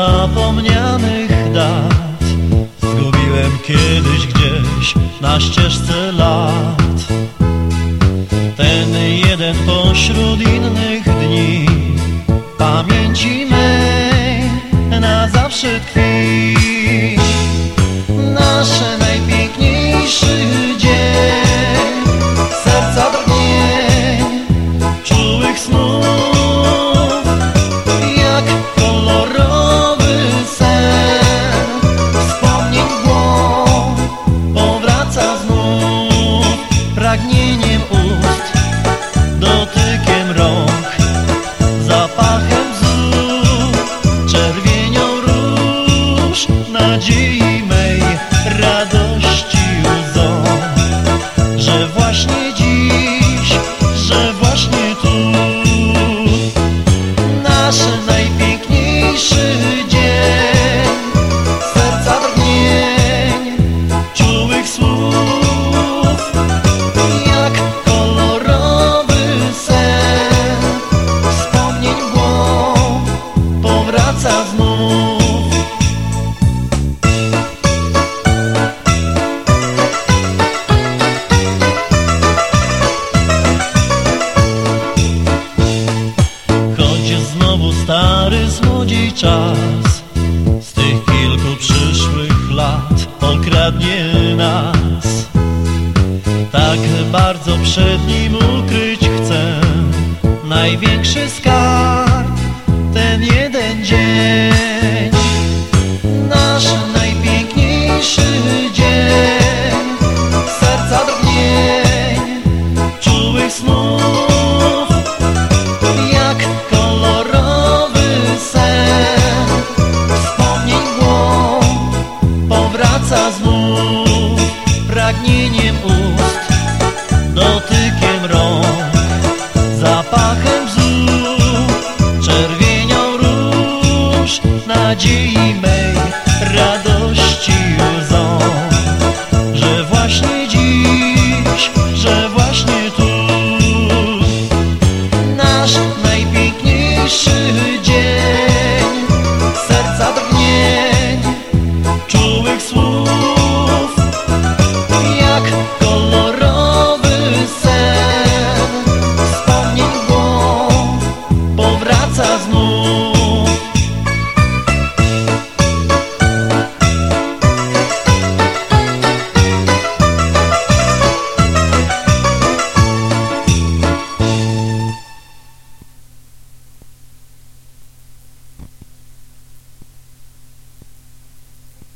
zapomnianych dat. Zgubiłem kiedyś gdzieś na ścieżce lat. Ten jeden pośród innych dni Pragnieniem ust, powraca znów. Choć znowu stary złodziej czas Z tych kilku przyszłych lat okradnie nas. Tak bardzo przed nim ukryć chcę Największy skarb, powraca znów Pragnieniem ust, dotykiem rąk Zapachem bzu, czerwienią róż Nadziei mej, radości łzą Że właśnie dziś, że właśnie tu. Nasz najpiękniejszy dzień Serca drgnień, czułych słów